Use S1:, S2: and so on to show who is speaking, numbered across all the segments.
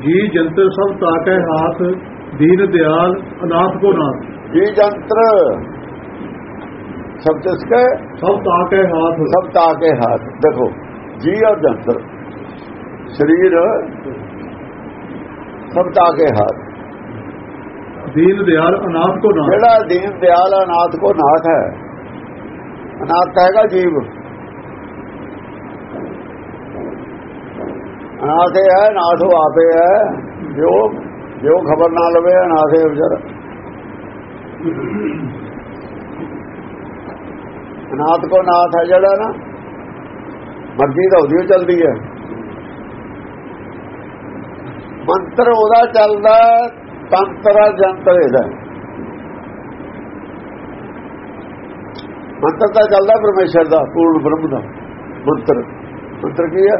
S1: ਜੀ ਜੰਤਰ ਸਭ ਤਾਕੈ ਹਾਥ ਦੀਨ ਦਿਆਲ ਅਨਾਥ ਕੋ ਨਾਥ।
S2: ਜੀ ਜੰਤਰ। ਸਭ ਤਿਸਕੇ
S1: ਸਭ ਤਾਕੈ ਹਾਥ।
S2: ਸਭ ਤਾਕੇ ਹੱਥ। ਦੇਖੋ ਜੀ ਔਰ ਜੰਤਰ। ਸਰੀਰ ਸਭ ਤਾਕੇ ਹੱਥ।
S1: ਦੀਨ ਦਿਆਲ ਅਨਾਥ ਕੋ ਨਾਥ।
S2: ਜਿਹੜਾ ਦੀਨ ਦਿਆਲ ਅਨਾਥ ਕੋ ਨਾਥ ਹੈ ਅਨਾਥ ਹੈਗਾ ਜੀਵ। ਅਨਾਥ ਇਹ ਹੈ ਨਾਥ ਉਹ ਆਪੇ ਹੈ। ਜੋ ਜੋ ਖਬਰ ਨਾ ਲਵੇ ਅਨਾਥ ਹੈ ਵਿਚਾਰਾ। ਅਨਾਥ ਕੋ ਨਾਥ ਹੈ ਜਿਹੜਾ ਨਾ, ਮਰਜ਼ੀ ਤਾਂ ਉਹਦੀ ਚੱਲਦੀ ਹੈ। ਮੰਤਰ ਉਹਦਾ ਚੱਲਦਾ ਤੰਤਰ ਜੰਤਰ ਇਹਦਾ ਮੰਤਰ ਤਾਂ ਚੱਲਦਾ ਪਰਮੇਸ਼ਰ ਦਾ, ਪੂਰਨ ਬ੍ਰਹਮ ਦਾ। ਮੰਤਰ। ਮੰਤਰ ਕੀ ਹੈ?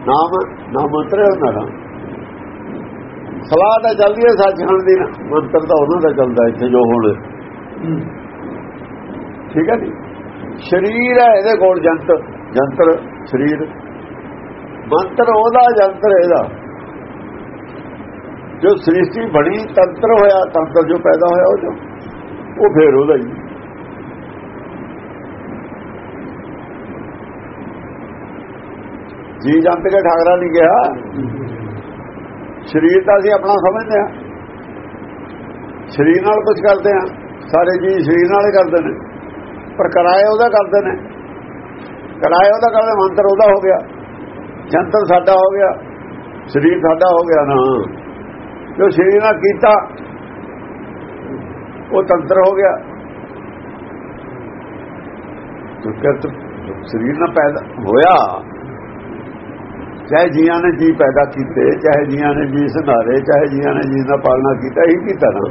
S2: ਨਾਮ ਨਾਮ ਮੰਤਰ ਹੈ ਉਹਨਾਂ ਦਾ। ਸਲਾਹ ਤਾਂ ਚੱਲਦੀ ਹੈ ਸੱਚਖੰਡ ਦੀ ਨਾ। ਮੰਤਰ ਤਾਂ ਉਹਨਾਂ ਦਾ ਚੱਲਦਾ ਇੱਥੇ ਜੋ ਹੁਣ। ਠੀਕ ਹੈ ਜੀ? ਸਰੀਰ ਹੈ ਇਹਦੇ ਕੋਲ ਜੰਤਰ ਜੰਤਰ, ਸਰੀਰ। ਮੰਤਰ ਉਹਦਾ, ਜੰਤਰ ਇਹਦਾ। ਜੋ ਸ੍ਰਿਸ਼ਟੀ ਬਣੀ, ਤੰਤਰ ਹੋਇਆ, ਤੰਤਰ ਜੋ ਪੈਦਾ ਹੋਇਆ ਉਹ ਜੋ। ਉਹ ਫੇਰ ਉਹਦਾ ਹੀ। ਜੀ ਜੰਤ ਕੇ ਠਾਕਰਾ ਨਹੀਂ ਗਿਆ। ਸਰੀਰ ਤਾਂ ਅਸੀਂ ਆਪਣਾ ਸਮਝਦੇ ਆ ਸਰੀਰ ਨਾਲ ਕੁਝ ਕਰਦੇ ਆ ਸਾਰੇ ਜੀ ਸਰੀਰ ਨਾਲ ਹੀ ਕਰਦੇ ਨੇ। ਪਰ ਕਰਾਏ ਉਹਦਾ ਕਰਦੇ ਨੇ। ਕਰਾਏ ਉਹਦਾ ਕਰਦੇ, ਮੰਤਰ ਉਹਦਾ ਹੋ ਗਿਆ। ਜੰਤਰ ਸਾਡਾ ਹੋ ਗਿਆ। ਸਰੀਰ ਸਾਡਾ ਹੋ ਗਿਆ ਨਾ। ਜੋ ਸਰੀਰ ਨਾਲ ਕੀਤਾ, ਉਹ ਤੰਤਰ ਹੋ ਗਿਆ। ਜੋ ਕਰਤ ਸਰੀਰ ਨਾਲ ਪੈਦਾ ਹੋਇਆ। ਚਾਹੇ ਜੀਆਂ ਨੇ ਜੀ ਪੈਦਾ ਕੀਤੇ, ਚਾਹੇ ਜੀਆਂ ਨੇ ਜੀ ਸੰਘਾਰੇ ਚਾਹੇ ਜੀਆਂ ਨੇ ਜੀ ਦਾ ਪਾਲਣਾ ਕੀਤਾ ਹੀ ਕੀਤਾ ਨਾ।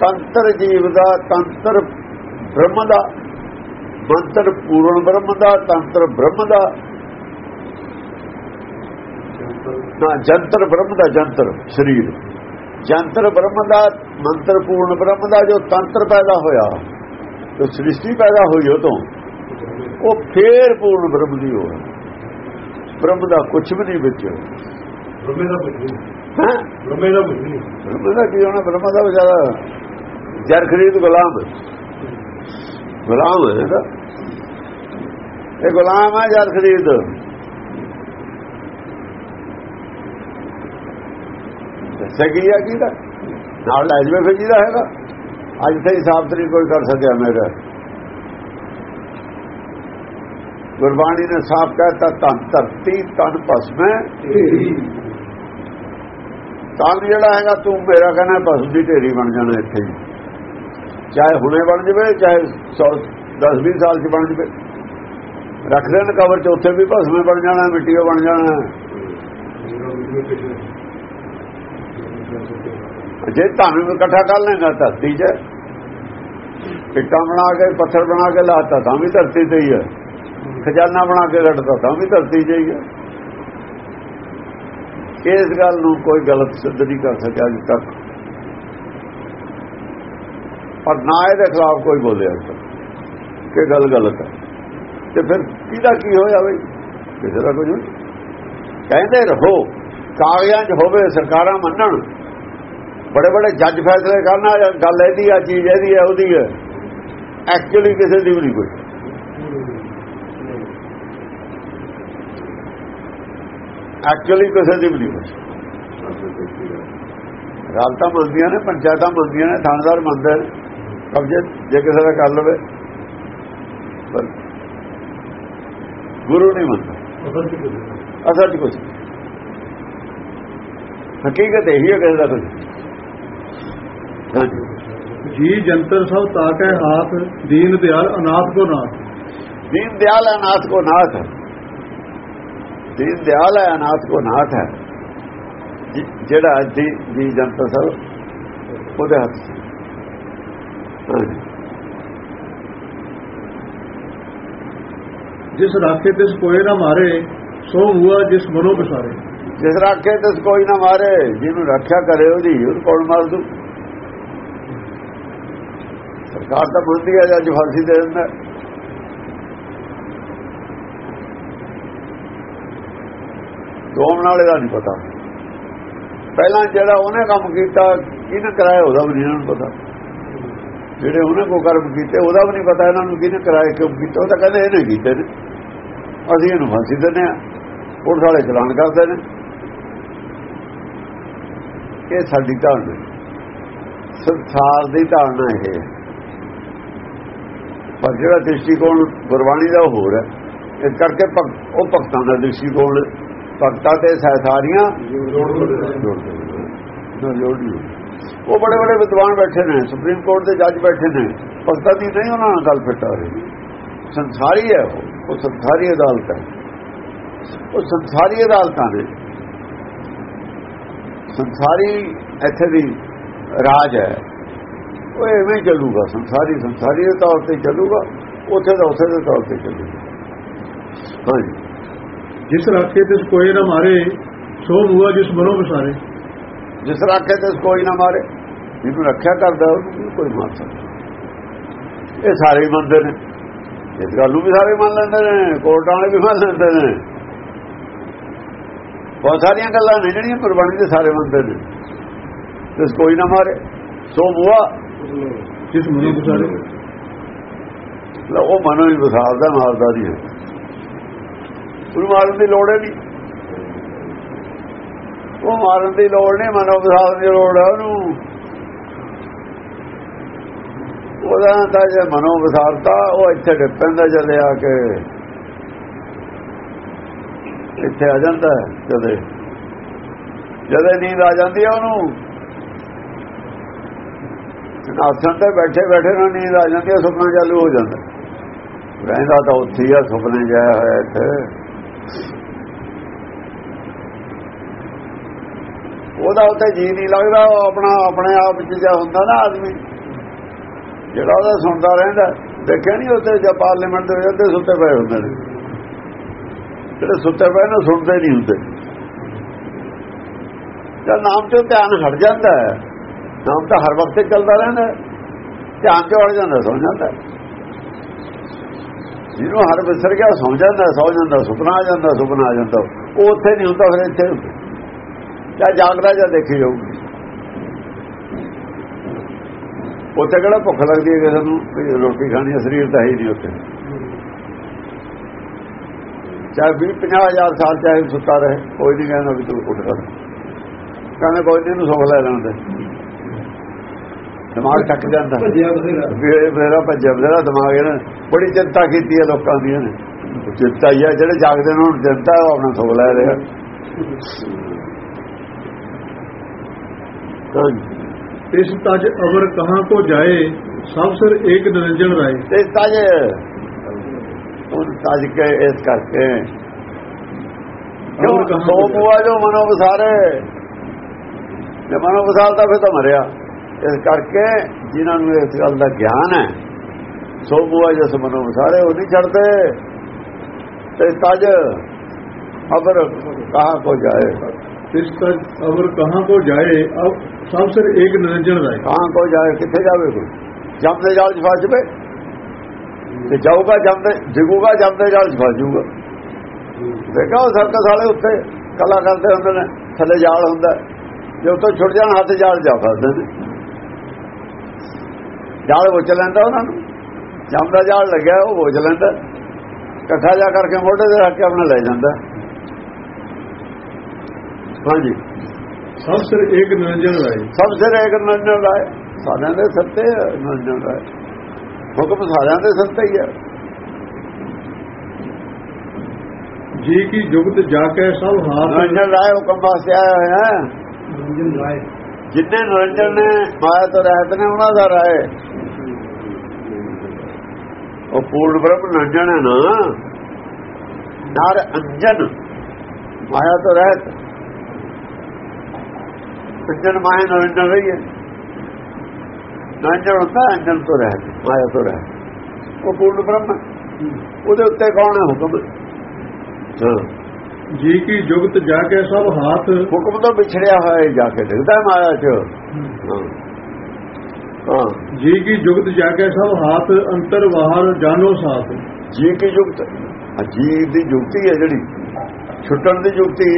S2: ਤੰਤਰ ਜੀਵ ਦਾ ਤੰਤਰ ਬ੍ਰਹਮ ਦਾ, ਮੰਤਰ ਪੂਰਨ ਬ੍ਰਹਮ ਦਾ, ਤੰਤਰ ਬ੍ਰਹਮ ਦਾ। ਨਾ, ਜੰਤਰ ਬ੍ਰਹਮ ਦਾ, ਜੰਤਰ ਸਰੀਰ। ਜੰਤਰ ਬ੍ਰਹਮ ਦਾ, ਮੰਤਰ ਪੂਰਨ ਬ੍ਰਹਮ ਦਾ, ਜੋ ਤੰਤਰ ਪੈਦਾ ਹੋਇਆ, ਜੋ ਸ੍ਰਿਸ਼ਟੀ ਪੈਦਾ ਹੋਈ ਉਹ ਤੋਂ ਉਹ ਫੇਰ ਪੂਰਨ ਬ੍ਰਹਮ ਦੀ ਹੋਇਆ ਬ੍ਰਹਮ ਦਾ ਕੁਝ ਵੀ ਨਹੀਂ ਵਿੱਚ।
S1: ਬ੍ਰਹਮੇ ਦਾ ਕੁਝ ਨਹੀਂ।
S2: ਹੈ?
S1: ਬ੍ਰਹਮੇ ਦਾ ਕੁਝ ਨਹੀਂ।
S2: ਬ੍ਰਹਮ ਦਾ ਕੀ ਹੋਣਾ? ਬ੍ਰਹਮ ਦਾ ਵਿਚਾਰਾ ਜਰ ਖਰੀਦ ਗੁਲਾਮ। ਗੁਲਾਮ ਹੈ ਇਹ ਗੁਲਾਮ ਹੈ ਜਰ ਖਰੀਦ ਸਗੀ ਆ ਕੀ ਦਾ? ਨਾਲ ਲੈ ਜਵੇ ਫਿਰ ਜਿਹਦਾ ਹੈਗਾ। ਅੱਜ ਤੇ ਹਿਸਾਬ ਤਰੀ ਕੋਈ ਕਰ ਸਕਿਆ ਮੇਰਾ। ਗੁਰਬਾਣੀ ਨੇ ਸਾਫ਼ ਕਹਿਤਾ ਤਨ ਧਰਤੀ ਤਨ ਭਸਮੈ ਤਨ ਜਿਹੜਾ ਹੈਗਾ ਤੂੰ ਮੇਰਾ ਕਹਿੰਦਾ ਭਸਮ ਦੀ ਢੇਰੀ ਬਣ ਜਾਣਾ ਇੱਥੇ ਹੀ ਚਾਹੇ ਹੁਣੇ ਬਣ ਜਵੇ ਚਾਹੇ 10 20 ਸਾਲ ਚ ਬਣ ਜਵੇ ਰੱਖ ਦੇਣ ਕਬਰ ਚ ਉੱਥੇ ਵੀ ਭਸਮੇ ਬਣ ਜਾਣਾ ਮਿੱਟੀ ਬਣ ਜਾਣਾ ਜੇ ਧਨ ਨੂੰ ਇਕੱਠਾ ਕਰ ਲੈਣਾ ਧਰਤੀ 'ਚ ਇੱਟਾਂ ਬਣਾ ਕੇ ਪੱਥਰ ਬਣਾ ਕੇ ਲਾਤਾ ਤਾਂ ਵੀ ਧਰਤੀ ਤੇ ਹੀ ਹੈ ਖਜ਼ਾਨਾ ਬਣਾ ਕੇ ਰੱਖਦਾ ਤਾਂ ਵੀ ਧਰਤੀ 'ਚ ਹੈ ਇਸ ਗੱਲ ਨੂੰ ਕੋਈ ਗਲਤ ਸਿੱਧ ਨਹੀਂ ਕਰ ਸਕਿਆ ਅਜੇ ਤੱਕ। ਪਰ ਨਾ ਇਹਦੇ ਖਿਲਾਫ ਕੋਈ ਬੋਲਿਆ ਕਿ ਗੱਲ ਗਲਤ ਹੈ ਤੇ ਫਿਰ ਕਿਹਦਾ ਕੀ ਹੋਇਆ ਬਈ? ਕਿਸੇ ਦਾ ਕੁਝ ਨਹੀਂ। ਕਹਿੰਦੇ ਰਹੋ, ਕਾਗਜ਼ਾਂ 'ਚ ਹੋਵੇ ਸਰਕਾਰਾਂ ਮੰਨਣ। ਬੜੇ ਬੜੇ ਜੱਜ ਫੈਸਲੇ ਕਰਨਾ ਗੱਲ ਇਹਦੀ ਆ, ਚੀਜ਼ ਇਹਦੀ ਹੈ ਉਹਦੀ ਹੈ ਐਕਚੁਅਲੀ ਕਿਸੇ ਦੀ ਵੀ ਨਹੀਂ ਕੋਈ। ਐਕਚੁਅਲੀ ਕਿਸੇ ਦੀ ਵੀ ਨਹੀਂ ਰਾਲਤਾ ਮੰਨਦੀਆਂ ਨੇ ਪੰਚਾਇਤਾਂ ਮੰਨਦੀਆਂ ਨੇ ਥਾਣੇਦਾਰ ਮੰਨਦੇ ਕਬਜ਼ੇ ਜੇ ਕਿਸੇ ਦਾ ਕਰ ਲਵੇ ਪਰ ਗੁਰੂ ਨਹੀਂ ਮੰਨਦਾ। ਅਸਲ ਚ ਕੁਝ ਹਕੀਕਤ ਇਹ ਹੀ ਹੈ ਕਿਸੇ ਦਾ ਕੁਝ
S1: ਜੀ ਜੰਤਰ ਸਭ ਤਾਕੈ ਹਾਥ ਦੀਨ ਦਿਆਲ ਅਨਾਥ ਕੋ ਨਾਥ।
S2: ਦੀਨ ਦਿਆਲ ਅਨਾਥ ਕੋ ਨਾਥ। ਹੈ ਦੀਨ ਦਿਆਲ ਹੈ ਅਨਾਥ ਕੋ ਨਾਥ ਹੈ। ਜਿਹੜਾ ਜੀ ਦੀ ਜਨਤਾ ਸਭ ਉਹਦੇ ਹੱਥ ਸੀ
S1: ਜਿਸ ਰਾਖੇ ਤੇ ਕੋਈ ਨਾ ਮਾਰੇ ਸੋ ਹੁਆ ਜਿਸ ਮਨੋ ਬਸਾਰੇ
S2: ਜਿਸ ਰਾਖੇ ਤੇ ਕੋਈ ਨਾ ਮਾਰੇ ਜਿਹਨੂੰ ਰੱਖਿਆ ਕਰੇ ਉਹਦੀ ਉਹ ਕੌਣ ਮਾਰ ਦੂ? ਸਰਕਾਰ ਤਾਂ ਬੁੱਧੀ ਆ ਜਾਂ ਫਾਂਸੀ ਦੇ ਦਿੰਦਾ। ਹੋਣ ਵਾਲੇ ਦਾ ਨਹੀਂ ਪਤਾ। ਪਹਿਲਾਂ ਜਿਹੜਾ ਉਹਨੇ ਕੰਮ ਕੀਤਾ, ਕਿਹਨੇ ਕਰਾਇਆ ਉਹਦਾ ਵੀ ਨਹੀਂ ਇਹਨਾਂ ਨੂੰ ਪਤਾ। ਜਿਹੜੇ ਉਹਨੇ ਕੋ ਕਰਮ ਕੀਤੇ, ਉਹਦਾ ਵੀ ਨਹੀਂ ਪਤਾ ਇਹਨਾਂ ਨੂੰ ਕਿਹਨੇ ਕਰਾਇਆ, ਕਿਉਂ ਕੀਤਾ। ਉਹ ਤਾਂ ਕਹਿੰਦੇ ਇਹਨੇ ਕੀਤੇ ਨੇ। ਅਸੀਂ ਇਹਨੂੰ ਫਾਂਸੀ ਦਿੰਦੇ ਆ ਉਹ ਵਾਲੇ ਚਲਾਨ ਕਰਦੇ ਨੇ। ਇਹ ਸਾਡੀ ਧਾਰਨਾ ਸੰਸਾਰ ਦੀ ਧਾਰਨਾ ਇਹ ਹੈ। ਪਰ ਜਿਹੜਾ ਦ੍ਰਿਸ਼ਟੀਕੋਣ ਗੁਰਬਾਣੀ ਦਾ ਉਹ ਹੋਰ ਹੈ। ਇਸ ਕਰਕੇ ਭਗਤ- ਉਹ ਭਗਤਾਂ ਦਾ ਦ੍ਰਿਸ਼ਟੀਕੋਣ ਭਗਤਾਂ ਤੇ ਸਹਿਸਾਰੀਆਂ ਜੋੜੀ ਉਹ ਬੜੇ ਬੜੇ ਵਿਦਵਾਨ ਬੈਠੇ ਨੇ ਸੁਪਰੀਮ ਕੋਰਟ ਦੇ ਜੱਜ ਬੈਠੇ ਨੇ। ਭਗਤਾਂ ਦੀ ਨਹੀਂ ਉਹਨਾਂ ਨਾਲ ਗੱਲ ਫਿੱਟ ਆ ਰਹੀ। ਸੰਸਾਰੀ ਹੈ ਉਹ ਉਹ ਸੰਸਾਰੀ ਅਦਾਲਤ ਹੈ। ਉਹ ਸੰਸਾਰੀ ਅਦਾਲਤਾਂ ਨੇ। ਸੰਸਾਰੀ ਇੱਥੇ ਦੀ ਰਾਜ ਹੈ। ਉਹ ਐਵੇਂ ਚੱਲੂਗਾ ਸੰਸਾਰੀ ਸੰਸਾਰੀ ਦੇ ਤੌਰ ਤੇ ਚੱਲੂਗਾ ਉੱਥੇ ਦਾ ਉੱਥੇ ਦੇ ਤੌਰ ਤੇ ਚੱਲੂਗਾ। ਹਾਂਜੀ।
S1: ਜਿਸ ਰਾਖੇ ਤਿਸ ਕੋਏ ਨਾ ਮਾਰੇ ਸੋ ਮੂਆ ਜਿਸ ਮਨੋਂ ਵਿਸਾਰੇ।
S2: ਜਿਸ ਰਾਖੇ ਤੇ ਕੋਈ ਨਾ ਮਾਰੇ ਜਿਹਨੂੰ ਰੱਖਿਆ ਕਰਦਾ ਕੋਈ ਮਾਰ ਸਕਦਾ। ਇਹ ਸਾਰੇ ਮੰਨਦੇ ਨੇ। ਇਸ ਗੱਲ ਨੂੰ ਵੀ ਸਾਰੇ ਮੰਨ ਲੈਂਦੇ ਨੇ ਕੋਰਟਾਂ ਵਾਲੇ ਵੀ ਮੰਨ ਲੈਂਦੇ ਨੇ। ਬਹੁਤ ਸਾਰੀਆਂ ਗੱਲਾਂ ਨੇ ਜਿਹੜੀਆਂ ਕੁਰਬਾਨੀ ਦੇ ਸਾਰੇ ਮੰਨਦੇ ਨੇ। ਜਿਸ ਕੋਈ ਨਾ ਮਾਰੇ ਸੋ ਬੁਆ
S1: ਜਿਸ ਮਨੋਂ ਵਿਸਾਰੇ।
S2: ਉਹ ਮਨੋਂ ਹੀ ਵਸਾਰਦਾ ਮਾਰਦਾ ਨਹੀਂ ਹੈ ਉਹਨੂੰ ਮਾਰਨ ਦੀ ਲੋੜ ਹੀ ਨਹੀਂ ਉਹ ਮਾਰਨ ਦੀ ਲੋੜ ਨਹੀਂ, ਮਨੋਂ ਵਸਾਰਨ ਦੀ ਲੋੜ ਹੈ ਉਹਨੂੰ। ਉਹਦਾ ਤਾਂ ਜੇ ਮਨੋਂ ਵਸਾਰਤਾ ਉਹ ਇੱਥੇ ਡਿੱਗ ਪੈਂਦਾ ਜਦੇ ਆ ਕੇ ਇੱਥੇ ਆ ਜਾਂਦਾ ਜਦੇ ਜਦੇ ਨੀਂਦ ਆ ਜਾਂਦੀ ਹੈ ਉਹਨੂੰ। ਆਸਣ ਤੇ ਬੈਠੇ ਬੈਠੇ ਨੂੰ ਨੀਂਦ ਆ ਜਾਂਦੀ ਹੈ, ਸੁਪਨਾ ਚਾਲੂ ਹੋ ਜਾਂਦਾ। ਰਹਿੰਦਾ ਤਾਂ ਉੱਥੇ ਹੀ ਆ, ਸੁਪਨੇ ਜਾਇਆ ਹੋਇਆ ਇੱਥੇ। ਉਹਦਾ ਉੱਥੇ ਜੀ ਨਹੀਂ ਲੱਗਦਾ, ਉਹ ਆਪਣਾ, ਆਪਣੇ ਆਪ ਚ ਜਿਹਾ ਹੁੰਦਾ ਨਾ ਆਦਮੀ। ਜਿਹੜਾ ਉਹਦਾ ਸੁਣਦਾ ਰਹਿੰਦਾ, ਦੇਖਿਆ ਨਹੀਂ ਉੱਥੇ ਜਾਂ ਪਾਰਲੀਮੈਂਟ ਦੇ ਵਿੱਚ ਸੁੱਤੇ ਪਏ ਹੁੰਦੇ ਨੇ। ਜਿਹੜੇ ਸੁੱਤੇ ਪਏ ਨੇ ਸੁਣਦੇ ਨਹੀਂ ਹੁੰਦੇ। ਜਦ ਨਾਮ ਤੋਂ ਧਿਆਨ ਹਟ ਜਾਂਦਾ ਹੈ। ਨਾਮ ਤਾਂ ਹਰ ਵਕਤ ਚੱਲਦਾ ਰਹਿੰਦਾ ਧਿਆਨ ਚ ਹਟ ਜਾਂਦਾ, ਸੌ ਜਾਂਦਾ ਜਿਹਨੂੰ ਹਰ ਵਿਸਰ ਗਿਆ, ਸੌ ਜਾਂਦਾ ਸੌ ਜਾਂਦਾ, ਸੁਪਨਾ ਆ ਜਾਂਦਾ, ਸੁਪਨਾ ਆ ਜਾਂਦਾ। ਉਹ ਉੱਥੇ ਨਹੀਂ ਹੁੰਦਾ, ਫਿਰ ਇੱਥੇ ਹੁੰਦਾ। ਜਾਂ ਜਾਗਦਾ ਜਾਂ ਦੇਖੀ ਜਾਊਗੀ। ਉੱਥੇ ਕਿਹੜਾ ਭੁੱਖ ਲੱਗਦੀ ਹੈ ਕਿਸੇ ਨੂੰ ਵੀ ਰੋਟੀ ਖਾਣੀ ਹੈ ਸਰੀਰ ਤਾਂ ਹੈ ਨਹੀਂ ਉੱਥੇ। ਚਾਹੇ ਵੀ 50000 ਸਾਲ ਚਾਹੇ ਸੁੱਤਾ ਰਹੇ ਕੋਈ ਨਹੀਂ ਕਹਿੰਦਾ ਵੀ ਤੂੰ ਉੱਠ ਕਰ ਕਹਿੰਦੇ ਕੋਈ ਨਹੀਂ ਨੂੰ ਸੁਖ ਲੈ ਲੈਂਦੇ। ਦਿਮਾਗ ਟੱਕ ਜਾਂਦਾ। ਮੇਰਾ ਭੱਜਿਆ ਮੇਰਾ ਦਿਮਾਗ ਇਹਨਾਂ। ਬੜੀ ਚਿੰਤਾ ਕੀਤੀ ਹੈ ਲੋਕਾਂ ਦੀ ਨੇ ਚਿੰਤਾ ਹੀ ਹੈ ਜਿਹੜੇ ਜਾਗਦੇ ਨੇ ਚਿੰਤਾ ਉਹ ਆਪਣਾ ਸੁਖ ਲੈ ਰਿਹਾ ਹਾਂਜੀ
S1: ਇਸ ਤਜ ਅਵਰ ਕਹਾਂ ਕੋ ਜਾਏ ਸਭ ਸਿਰ ਏਕ ਨਿਰੰਜਨ ਰਾਏ।
S2: ਤੇ ਤਾਜ ਉਹ ਤਾਜ ਕੇ ਇਸ ਕਰਕੇ। ਕਿਉਂ?
S1: ਅਵਰ
S2: ਸੋ। ਬੁਆ ਜੋ ਮਨੋ ਵਸਾਰੇ ਜੇ ਮਨੋ ਵਸਾਰਦਾ ਫਿਰ ਤਾਂ ਮਰਿਆ। ਇਸ ਕਰਕੇ ਜਿਨ੍ਹਾਂ ਨੂੰ ਇਸ ਗੱਲ ਦਾ ਗਿਆਨ ਹੈ ਸੋ ਬੁਆ ਜਿਸ ਮਨੋ ਵਸਾਰੇ ਉਹ ਨਹੀਂ ਛੱਡਦੇ। ਤੇ ਤਾਜ ਅਬਰ ਕਹਾਂ ਕੋ ਜਾਏ।
S1: ਇਸ ਤਜ ਅਵਰ ਕਹਾਂ ਕੋ ਜਾਏ, ਅਬ ਸਭ ਸਿਰ ਏਕ ਨਿਰੰਜਨ ਰਾਏ।
S2: ਕਹਾਂ ਕੋ ਜਾਏ, ਕਿੱਥੇ ਜਾਵੇ ਕੋਈ? ਜੰਮਦੇ ਜਾਲ ਚ ਫਸ ਜਵੇ। ਤੇ ਜਾਊਗਾ ਜੰਮਦੇ ਦੇ ਜਿਗੂਗਾ ਜਮ ਜਾਲ ਚ ਫਸ ਜਾਊਗਾ। ਦੇਖਾ ਉਹ ਸਰਕਸ ਵਾਲੇ ਉੱਤੇ ਕਲਾ ਕਰਦੇ ਹੁੰਦੇ ਨੇ, ਥੱਲੇ ਜਾਲ ਹੁੰਦਾ। ਜੇ ਉੱਤੋਂ ਛੁੱਟ ਜਾਣ, ਹੱਥ ਜਾਲ ਜਾ ਫਸਦੇ ਨੇ। ਜਾਲ ਬੁੱਝ ਲੈਂਦਾ ਉਹਨਾਂ ਨੂੰ। ਜੰਮਦਾ ਜਾਲ ਲੱਗਿਆ, ਉਹ ਬੁੱਝ ਲੈਂਦਾ। ਇਕੱਠਾ ਜਾ ਕਰਕੇ ਮੋਢੇ ਤੇ ਰੱਖ ਕੇ ਆਪਣਾ ਲੈ ਜਾਂਦਾ। ਹਾਂਜੀ।
S1: ਸਭ ਸਿਰ ਏਕ ਨਿਰੰਜਨ ਰਾਏ।
S2: ਸਭ ਸਿਰ ਇੱਕ ਨੰਜਨ ਰਾਏ। ਸਾਰਿਆਂ ਦੇ ਸੱਤੇ ਨੰਜਨ ਰਾਏ। ਹੁਕਮ ਸਾਰਿਆਂ ਦੇ ਸੱਤੇ ਹੀ ਹੈ।
S1: ਜੀ ਕੀ ਜੁਗਤ ਜਾ ਕੇ ਸਭ ਹਾਥ
S2: ਨੰਜਨ ਰਾਏ ਹੁਕਮ ਵਾਸਤੇ ਆਇਆ ਹੋਇਆ ਹੈ।
S1: ਨਿਰੰਜਨ ਰਾਏ।
S2: ਜਿੰਨੇ ਨਿਰੰਜਨ ਨੇ ਮਾਇਆ ਤੋਂ ਰਹਿਤ ਨੇ ਉਹਨਾਂ ਦਾ ਰਾਏ। ਉਹ ਪੂਰਨ ਬ੍ਰਹਮ ਨਿਰੰਜਨ ਹੈ ਨਾ। ਨਾਰ ਅੰਜਨ ਮਾਇਆ ਤੋਂ ਰਹਿਤ। ਅੰਜਨ ਮਾਇਆ ਨਿਰੰਜਨ ਰਹੀ ਹੈ। ਨਿਰੰਜਨ ਹੁੰਦਾ ਅੰਜਨ ਤੋਂ ਰਹਿਤ ਮਾਇਆ ਤੋਂ ਰਹਿਤ ਉਹ ਪੂਰਨ ਬ੍ਰਹਮ। ਉਹਦੇ ਉੱਤੇ ਕੌਣ ਹੈ ਹੁਕਮ?
S1: ਜੀ ਕੀ ਜੁਗਤ ਜਾ ਕੇ ਸਭ ਹਾਥ?
S2: ਹੁਕਮ ਤੋਂ ਵਿਛੜਿਆ ਹੋਇਆ ਜਾ ਕੇ ਦਿਖਦਾ ਮਾਇਆ 'ਚ। ਹਾਂ।
S1: ਜੀ ਕੀ ਜੁਗਤ ਜਾ ਕੇ ਸਭ ਹਾਥ? ਅੰਤਰ ਬਾਹਰ ਜਾਨੋ ਸਾਥ।
S2: ਜੀ ਕੀ ਯੁਕਤ ਆ ਜੀ ਦੀ ਯੁਕਤੀ ਹੈ ਜਿਹੜੀ। ਛੁੱਟਣ ਦੀ ਯੁਕਤੀ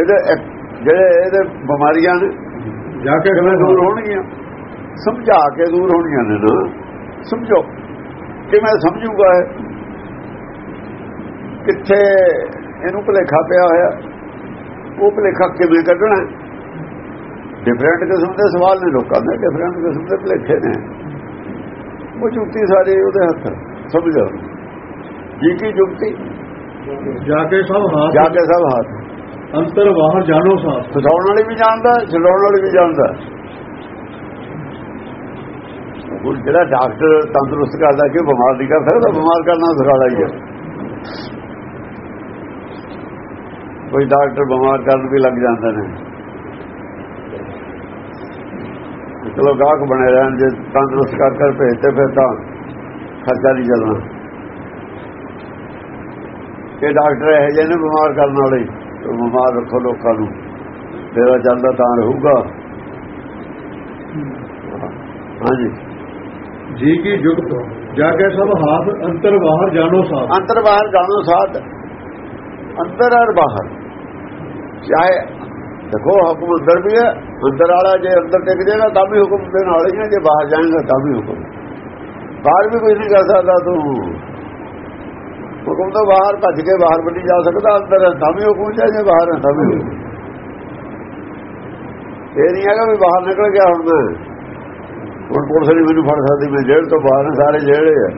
S2: ਇਹਦੇ ਜਿਹੜੇ ਇਹਦੇ ਬਿਮਾਰੀਆਂ ਨੇ
S1: ਜਾ ਕੇ
S2: ਕਿਵੇਂ ਦੂਰ ਹੋਣਗੀਆਂ। ਸਮਝਾ ਕੇ ਦੂਰ ਹੋਣੀਆਂ ਨੇ ਨਾ। ਸਮਝੋ। ਕਿਵੇਂ ਸਮਝੂਗਾ ਇਹ? ਕਿੱਥੇ ਇਹਨੂੰ ਭੁਲੇਖਾ ਪਿਆ ਹੋਇਆ? ਉਹ ਭੁਲੇਖਾ ਕਿਵੇਂ ਕੱਢਣਾ? ਡਿਫਰੈਂਟ ਕਿਸਮ ਦੇ ਸਵਾਲ ਨੇ ਲੋਕਾਂ ਦੇ ਡਿਫਰੈਂਟ ਕਿਸਮ ਦੇ ਭੁਲੇਖੇ ਨੇ। ਉਹ ਜੁਗਤੀ ਸਾਰੀ ਉਹਦੇ ਹੱਥ ਸਮਝੋ। ਜੀ ਕੀ ਜੁਗਤੀ?
S1: ਜਾ ਕੇ ਸਭ ਹਾਥ
S2: ਜਾ ਕੇ ਸਭ ਹੱਥ।
S1: ਅੰਤਰ ਬਾਹਰ ਜਾਣੋ ਸਾਥ।
S2: ਫਸਾਉਣ ਵਾਲੀ ਵੀ ਜਾਣਦਾ ਛਡਾਉਣ ਵਾਲੇ ਵੀ ਜਾਣਦਾ। ਹੁਣ ਜਿਹੜਾ ਡਾਕਟਰ ਤੰਦਰੁਸਤ ਕਰਦਾ ਕਿ ਬਿਮਾਰ ਨਹੀਂ ਕਰ ਸਕਦਾ? ਬਿਮਾਰ ਕਰਨਾ ਸਿਖਾਦਾ ਹੀ ਹੈ ਕੋਈ ਡਾਕਟਰ ਬਿਮਾਰ ਕਰਨ ਵੀ ਲੱਗ ਜਾਂਦੇ ਨੇ। ਚਲੋ, ਗਾਹਕ ਬਣੇ ਰਹਿਣ, ਜੇ ਤੰਦਰੁਸਤ ਕਰ ਕਰ ਭੇਜਦੇ, ਫਿਰ ਤਾਂ ਖਰਚਾ ਨਹੀਂ ਚੱਲਣਾ। ਇਹ ਡਾਕਟਰ ਇਹ ਜਿਹੇ ਨੇ ਬਿਮਾਰ ਕਰਨ ਵਾਲੇ। ਬਿਮਾਰ ਰੱਖੋ ਲੋਕਾਂ ਨੂੰ। ਤੇਰਾ ਚੱਲਦਾ ਤਾਂ ਰਹੂਗਾ। ਹਾਂਜੀ।
S1: ਜੀ ਕੀ ਜੁਗਤ ਜਾ ਕੇ ਸਭ ਹਾਥ ਅੰਤਰ ਬਾਹਰ ਜਾਣੋ ਸਾਥ।
S2: ਅੰਦਰ ਬਾਹਰ ਜਾਣੋ ਸਾਥ। ਅੰਦਰ ਔਰ ਬਾਹਰ। ਚਾਹੇ ਦੇਖੋ ਹੁਕਮ ਅੰਦਰ ਵੀ ਹੈ ਅੰਦਰ ਵਾਲਾ ਜੇ ਅੰਦਰ ਟਿਕ ਜਾਏਗਾ ਤਾਂ ਵੀ ਹੁਕਮ ਦੇ ਨਾਲ ਹੀ ਹੈ ਜੇ ਬਾਹਰ ਜਾਏਗਾ ਤਾਂ ਵੀ ਹੁਕਮ। ਬਾਹਰ ਵੀ ਕੋਈ ਨਹੀਂ ਕਰ ਸਕਦਾ ਤੂੰ। ਹੁਕਮ ਤੋਂ ਬਾਹਰ ਭੱਜ ਕੇ ਬਾਹਰ ਵੀ ਜਾ ਸਕਦਾ, ਅੰਦਰ ਹੈ ਤਾਂ ਵੀ ਜੇ ਬਾਹਰ ਹੈ ਇਹ ਨਹੀਂ ਹੈਗਾ ਵੀ ਬਾਹਰ ਨਿਕਲ ਗਿਆ ਹੁਣ ਮੈਂ। ਹੁਣ ਪੁਲਿਸ ਨਹੀਂ ਮੈਨੂੰ ਫੜ ਸਕਦੀ, ਮੈਂ ਜੇਲ੍ਹ ਤੋਂ ਬਾਹਰ ਹਾਂ ਸਾਰੇ ਜੇਲ੍ਹ ਹੈ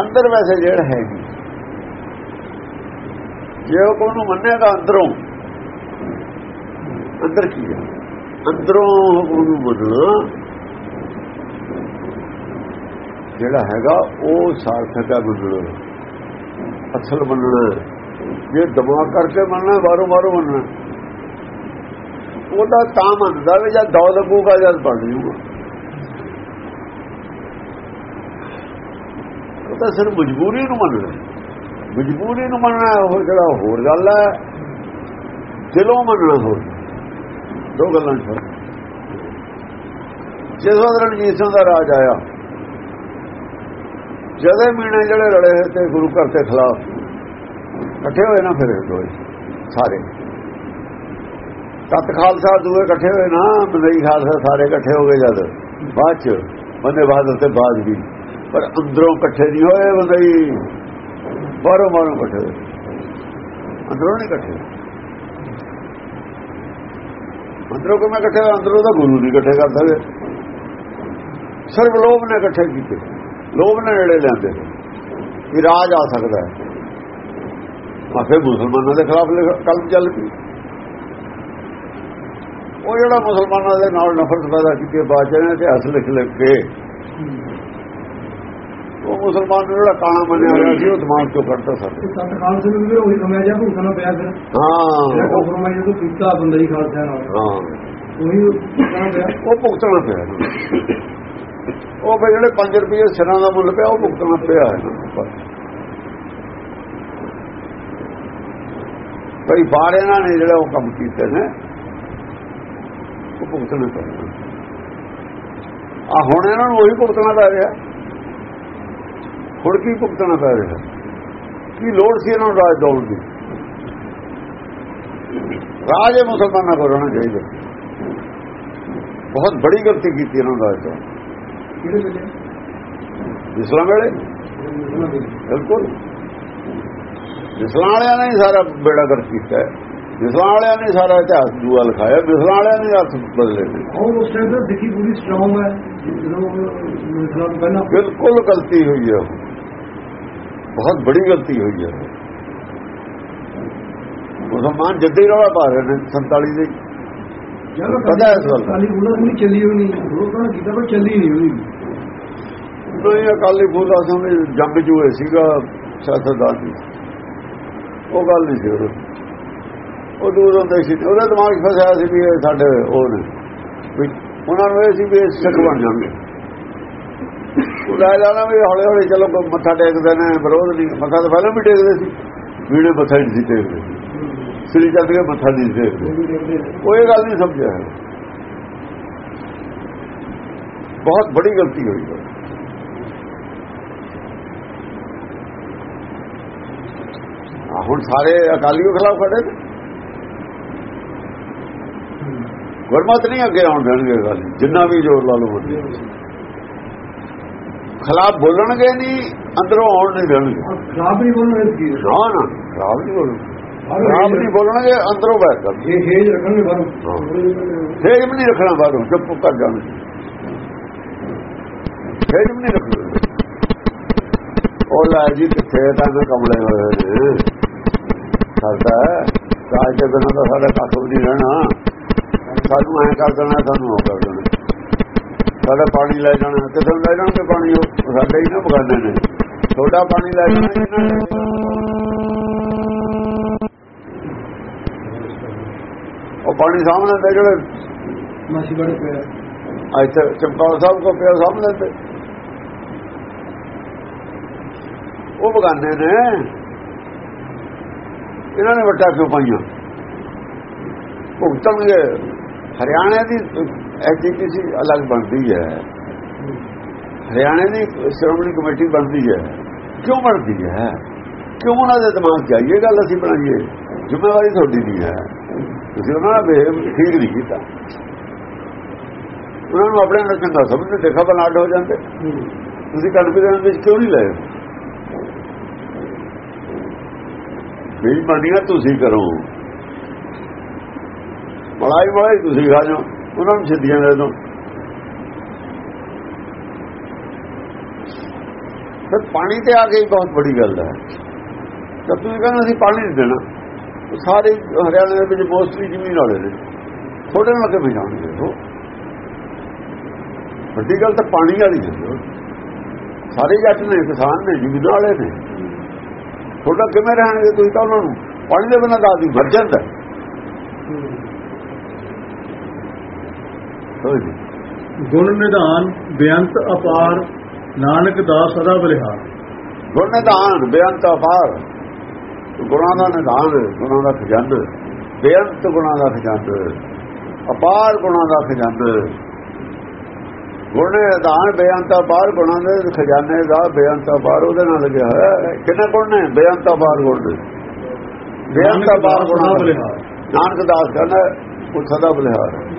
S2: ਅੰਦਰ ਵੈਸੇ ਜਿਹੜਾ ਹੈਗੀ ਜੇ ਉਹ ਕੋਨੂੰ ਮੰਨੇਗਾ ਅੰਦਰੋਂ। ਅੰਦਰ ਕੀ ਹੈ? ਅੰਦਰੋਂ ਉਹਨੂੰ ਮੰਨਣਾ। ਜਿਹੜਾ ਹੈਗਾ ਉਹ ਸਾਰਥਕ ਹੈ ਮੰਨਣਾ ਅਸਲ ਮੰਨਣਾ ਜੇ ਦਿਮਾਗ ਕਰਕੇ ਮੰਨਣਾ ਬਾਰੋਂ ਬਾਰੋਂ ਮੰਨਣਾ ਉਹਦਾ ਤਾਂ ਮੰਨਦਾ ਵੀ ਜਦ ਦੌ ਲੱਗੂਗਾ ਜਦ ਬਣ ਜੂਗਾ ਉਹ ਤਾਂ ਸਿਰ ਮਜਬੂਰੀ ਨੂੰ ਮੰਨਣਾ ਮਜਬੂਰੀ ਨੂੰ ਮੰਨਣਾ ਉਹ ਜਿਹੜਾ ਹੋਰ ਗੱਲ ਹੈ, ਦਿਲੋਂ ਮੰਨਣਾ ਹੋਰ। ਦੋ ਗੱਲਾਂ ਚ ਜਿਸ ਵਾਰ ਰਣਜੀਤ ਸਿੰਘ ਦਾ ਰਾਜ ਆਇਆ ਜਦੇ ਮੀਣੇ ਜਿਹੜੇ ਲੜੇ ਹੋਏ ਤੇ ਗੁਰੂ ਘਰ ਦੇ ਖਿਲਾਫ। ਇਕੱਠੇ ਹੋਏ ਨਾ ਫਿਰ ਇਹ ਦੋਏ ਸਾਰੇ। ਤਤ ਖਾਲਸਾ ਦੂਏ ਇਕੱਠੇ ਹੋਏ ਨਾ ਬੰਦਈ ਖਾਲਸਾ ਸਾਰੇ ਇਕੱਠੇ ਹੋ ਗਏ ਜਦ। ਬਾਅਦ ਚ, ਬੰਦੇ ਬਾਦਲ ਤੇ ਬਾਅਦ ਵੀ। ਪਰ ਅੰਦਰੋਂ ਇਕੱਠੇ ਨਹੀਂ ਹੋਏ ਬੰਦਈ ਬਾਹਰੋਂ ਬਾਹਰੋਂ ਇਕੱਠੇ ਹੋਏ। ਅੰਦਰੋਂ ਨਹੀਂ ਇਕੱਠੇ। ਅੰਦਰੋਂ ਕਿਵੇਂ ਇਕੱਠੇ ਹੋਏ ਅੰਦਰੋਂ ਤਾਂ ਗੁਰੂ ਨਹੀਂ ਇਕੱਠੇ ਕਰ ਸਕਦੇ। ਸਿਰਫ ਲੋਭ ਨੇ ਇਕੱਠੇ ਕੀਤੇ। ਲੋਭ ਨੇ ਨੇੜੇ ਲਿਆਂਦੇ। ਕਿ ਰਾਜ ਆ ਸਕਦਾ ਹੈ। ਆਖੇ ਮੁਸਲਮਾਨਾਂ ਦੇ ਖਿਲਾਫ ਕਲਮ ਚੱਲ ਪਈ। ਉਹ ਜਿਹੜਾ ਮੁਸਲਮਾਨਾਂ ਦੇ ਨਾਲ ਨਫ਼ਰਤ ਪੈਦਾ ਕੀਤੀ ਬਾਅਦ ਨੇ ਇਤਿਹਾਸ ਲਿਖ ਲਿਖ ਕੇ ਉਹ ਮੁਸਲਮਾਨ ਨੂੰ ਜਿਹੜਾ ਕਾਣਾ ਮੰਨਿਆ ਹੋਇਆ ਸੀ ਉਹ ਦਿਮਾਗ ਚੋਂ ਕੱਢਤਾ ਸਰ
S3: ਸੱਤ ਖਾਲਸੇ ਨੂੰ ਵੀ ਉਹੀ ਕਮਿਆ ਜਾ ਪਿਆ ਫਿਰ ਜਿਹੜਾ
S2: ਹਾਂ ਉਹ-
S3: ਕੰਪਰੋਮਾਈਜ਼ ਜਦੋਂ ਕੀਤਾ ਬੰਦਾ ਹੀ ਖਾਲਸਾ ਨਾਲ।
S2: ਹਾਂ।
S3: ਉਹੀ
S2: ਉਹ ਭੁਗਤਣਾ ਪਿਆ। ਉਹ ਫਿਰ ਜਿਹੜੇ 5 ਰੁਪਏ ਸਿਰਾਂ ਦਾ ਮੁੱਲ ਪਿਆ, ਉਹ ਭੁਗਤਣਾ ਪਿਆ ਹੈ ਨਾ ਕਈ ਬਾਹਰ ਇਹਨਾਂ ਨੇ ਜਿਹੜਾ ਉਹ ਕੰਮ ਕੀਤੇ ਨੇ, ਉਹ ਭੁਗਤਣਾ ਪਿਆ ਆ ਹੁਣ ਇਹਨਾਂ ਨੂੰ ਉਹੀ ਭੁਗਤਣਾ ਪੈ ਰਿਹਾ। ਹੁਣ ਕੀ ਭੁਗਤਣਾ ਪੈ ਰਿਹਾ? ਕੀ ਲੋੜ ਸੀ ਇਹਨਾਂ ਨੂੰ ਰਾਜ ਦੌੜ ਦੀ? ਰਾਜ ਮੁਸਲਮਾਨਾਂ ਕੋਲ ਰਹਿਣਾ ਚਾਹੀਦਾ। ਬਹੁਤ ਬੜੀ ਗਲਤੀ ਕੀਤੀ ਇਹਨਾਂ ਨੇ ਰਾਜ
S3: ਕਿਹੜੇ ਵੇਲੇ?
S2: ਇਸਲਾਮ ਵੇਲੇ?
S3: ਦੇ
S2: ਬਿਲਕੁਲ। ਇਸਲਾਮ ਵਾਲਿਆਂ ਨੇ ਸਾਰਾ ਬੇੜਾ ਕਰ ਕੀਤਾ ਹੈ। ਇਸਲਾਮ ਵਾਲਿਆਂ ਨੇ ਸਾਰਾ ਇਤਿਹਾਸ ਦੂਆ ਲਿਖਾਇਆ ਇਸਲਾਮ ਵਾਲਿਆਂ ਨੇ ਹੱਥ ਬਦਲੇ
S3: ਔਰ ਉਸ ਟਾਈਮ ਤੇ ਸਿੱਖੀ ਪੂਰੀ ਸਟਰੋਂਗ ਹੈ ਇਸਲਾਮ ਪਹਿਲਾਂ
S2: ਬਿਲਕੁਲ ਗਲਤੀ ਹੋਈ ਹੈ। ਬਹੁਤ ਬੜੀ ਗਲਤੀ ਹੋਈ ਹੈ ਮੁਸਲਮਾਨ ਜੱਦੀ ਰੌਲਾ ਪਾ ਰਹੇ ਨੇ 47 ਦੇ ਪਤਾ ਇਸ ਗੱਲ ਦਾ।
S3: ਕਾਲੀ ਉਹਨਾਂ ਨੂੰ ਚੱਲੀ ਨਹੀਂ। ਉਹ ਤਾਂ ਪਰ ਚੱਲੀ ਨਹੀਂ ਹੋਈ।
S2: ਨਹੀਂ ਅਕਾਲੀ ਫੂਲ ਵਿੱਚ ਜੰਗ ਜੂਏ ਸੀਗਾ ਸਿਆਸਤਦਾਨ ਦੀ ਉਹ ਗੱਲ ਨਹੀਂ ਸੀ। ਉਹ ਦੂਰ ਹੁੰਦੇ ਸੀ ਉਹਦੇ ਦਿਮਾਗ 'ਚ ਫਸਿਆ ਸੀ ਵੀ ਇਹ ਸਾਡੇ ਉਹ ਨੇ। ਵੀ ਉਹਨਾਂ ਨੂੰ ਇਹ ਸੀ ਵੀ ਇਹ ਸਿੱਖ ਬਣ ਜਾਣਗੇ। ਉਹ ਲੈ ਜਾਣਾ ਵੀ ਹੌਲੀ ਹੌਲੀ ਚਲੋ ਮੱਥਾ ਟੇਕਦੇ ਨੇ ਵਿਰੋਧ ਨਹੀਂ ਮੱਥਾ ਤਾਂ ਪਹਿਲਾਂ ਵੀ ਟੇਕਦੇ ਸੀ। ਵੀੜੇ ਮੱਥਾ ਸੀ ਟੇਕਦੇ। ਸਿਰ ਚੱਟ ਕੇ ਮੱਥਾ ਨਹੀਂ ਸੇਕਦੇ ਉਹ ਇਹ ਗੱਲ ਨਹੀਂ ਸਮਝਿਆ ਬਹੁਤ ਬੜੀ ਗਲਤੀ ਹੋਈ ਹੈ ਹੁਣ ਸਾਰੇ ਅਕਾਲੀਓ ਖਿਲਾਫ ਖੜੇ ਨੇ ਗੁਰਮਤ ਨਹੀਂ ਅੱਗੇ ਆਉਣ ਦੇਣਗੇ ਗੱਲ ਜਿੰਨਾ ਵੀ ਜੋਰ ਲਾ ਲਓ ਖਿਲਾਫ ਬੋਲਣਗੇ ਨਹੀਂ ਅੰਦਰੋਂ ਆਉਣ ਨਹੀਂ ਦੇਣਗੇ
S3: ਖਿਲਾਫ ਨਹੀਂ ਬੋਲਣਗੇ
S2: ਨਾ ਨਾ ਖਿਲਾਫ ਨਹੀਂ ਬੋਲਣਗੇ ਖਰਾਬ ਨਹੀਂ ਬੋਲਣਗੇ ਅੰਦਰੋਂ ਬੈਠ ਕਰ
S3: ਇਹ ਹੇਜ ਰੱਖਣਗੇ ਬਾਹਰੋਂ।
S2: ਫੇਰ ਵੀ ਨਹੀਂ ਰੱਖਣਾ ਬਾਹਰੋਂ ਚੁੱਪ ਕਰ ਜਾਣਾ ਫੇਰ ਵੀ ਨਹੀਂ ਰੱਖਣਾ। ਉਹ ਲੈ ਜੀ ਕਿੱਥੇ ਤਾਂ ਮੈਂ ਕਮਲੇ ਹੋਏ ਨੇ ਸਾਡਾ ਕਾਜ ਦੇ ਬਿਨਾਂ ਤਾਂ ਸਾਡਾ ਕੱਖ ਵੀ ਨਹੀਂ ਰਹਿਣਾ। ਸਾਨੂੰ ਐ ਕਰ ਦੇਣਾ ਸਾਨੂੰ ਉਹ ਕਰ ਦੇਣਾ। ਸਾਡਾ ਪਾਣੀ ਲੈ ਜਾਣਾ ਕਿਥੋਂ ਲੈ ਜਾਣਗੇ ਪਾਣੀ ਉਹ? ਸਾਡੇ ਹੀ ਨਾ ਬਗਾਨੇ ਨੇ। ਥੋੜਾ ਪਾਣੀ ਲੈ ਜਾਣਾ ਉਹ ਪਾਣੀ ਸਾਹਮਣੇ ਤੇ ਜਿਹੜੇ
S3: ਮਾਸੀ ਬੜੇ ਪਿਆ
S2: ਇੱਥੇ ਚਮਕੌਰ ਸਾਹਿਬ ਕੋ ਪਿਆ ਸਾਹਮਣੇ ਤੇ ਉਹ ਬਗਾਨੇ ਨੇ। ਇਹਨਾਂ ਨੇ ਵੱਟਾ ਕਿਉਂ ਪਾਈਆਂ? ਭੁਗਤਣਗੇ। ਹਰਿਆਣਾ ਦੀ ਐਜੀਪੀਸੀ ਅਲੱਗ ਬਣਦੀ ਹੈ। ਹਰਿਆਣਾ ਦੀ ਸ਼੍ਰੋਮਣੀ ਕਮੇਟੀ ਬਣਦੀ ਹੈ। ਕਿਉਂ ਬਣਦੀ ਹੈ? ਕਿਉਂ ਉਹਨਾਂ ਦੇ ਦਿਮਾਗ 'ਚ ਆਈ ਇਹ ਗੱਲ ਅਸੀਂ ਬਣਾਈਏ? ਜ਼ਿੰਮੇਵਾਰੀ ਤੁਹਾਡੀ ਨਹੀਂ ਹੈ। ਤੁਸੀਂ ਉਹਨਾਂ ਦਾ ਬਿਹੇਵ ਠੀਕ ਨਹੀਂ ਕੀਤਾ। ਉਹਨਾਂ ਨੂੰ ਆਪਣੇ ਨਾਲ ਚੰਗਾ ਸਮਝਦੇ, ਦੇਖਾ ਬਣਾ ਹੋ ਜਾਂਦੇ। ਤੁਸੀਂ ਕਨਫੀਡੈਂਸ ਵਿੱਚ ਕਿਉਂ ਨਹੀਂ ਲਏ? ਬੇਈਮਾਨੀਆਂ ਤੁਸੀਂ ਕਰੋ। ਮਲਾਈ ਮਲਾਈ ਤੁਸੀਂ ਖਾ ਜਾਓ, ਉਹਨਾਂ ਨੂੰ ਸਿੱਧੀਆਂ ਦੇ ਦਿਓ। ਫਿਰ ਪਾਣੀ ਤੇ ਆ ਗਈ ਬਹੁਤ ਬੜੀ ਗੱਲ ਹੈ। ਤਾਂ ਤੁਸੀਂ ਕਹਿੰਦੇ ਅਸੀਂ ਪਾਣੀ ਨਹੀਂ ਦੇਣਾ। ਸਾਰੇ ਹਰਿਆਣੇ ਦੇ ਵਿੱਚ ਮੋਸਟਲੀ ਜ਼ਮੀਨ ਵਾਲੇ ਨੇ। ਥੋੜੇ ਨਾਲ ਕਿਵੇਂ ਜਾਣਗੇ ਉਹ? ਵੱਡੀ ਗੱਲ ਤਾਂ ਪਾਣੀ ਵਾਲੀ ਹੈ ਸਾਰੇ ਜੱਟ ਨੇ ਕਿਸਾਨ ਨੇ ਜ਼ਮੀਨ ਵਾਲੇ ਨੇ। ਥੋੜਾ ਕਿਵੇਂ ਰਹਿਣਗੇ ਤੁਸੀਂ ਤਾਂ ਉਹਨਾਂ ਨੂੰ? ਪਾਣੀ ਦੇ ਬਿਨਾਂ ਦਾ ਆਦਮੀ ਮਰ ਜਾਂਦਾ।
S1: ਗੁਣ ਨਿਧਾਨ ਬੇਅੰਤ ਅਪਾਰ ਨਾਨਕ ਦਾ ਸਦਾ ਬਲਿਹਾਰ।
S2: ਗੁਣ ਨਿਧਾਨ ਬੇਅੰਤ ਅਪਾਰ। ਗੁਣਾਂ ਦਾ ਨਿਦਾਨ, ਗੁਣਾਂ ਦਾ ਖਜ਼ਾਨਾ ਬੇਅੰਤ ਗੁਣਾਂ ਦਾ ਖਜ਼ਾਨਾ ਅਪਾਰ ਗੁਣਾਂ ਦਾ ਖਜ਼ਾਨਾ ਗੁਣ ਨਿਧਾਨ ਬੇਅੰਤ, ਅਪਾਰ ਗੁਣਾਂ ਦੇ ਖਜ਼ਾਨੇ ਦਾ ਬੇਅੰਤ, ਅਪਾਰ ਉਹਦੇ ਨਾਲ ਲੱਗਿਆ ਹੋਇਆ ਕਿੰਨੇ ਗੁਣ ਨੇ? ਬੇਅੰਤ, ਅਪਾਰ, ਗੁਣ। ਨੇ ਬੇਅੰਤ, ਅਪਾਰ, ਗੁਣਾਂ। ਨਾਨਕ ਦਾਸ ਕਹਿੰਦਾ ਉਹ ਸਦਾ ਬਲਿਹਾਰ।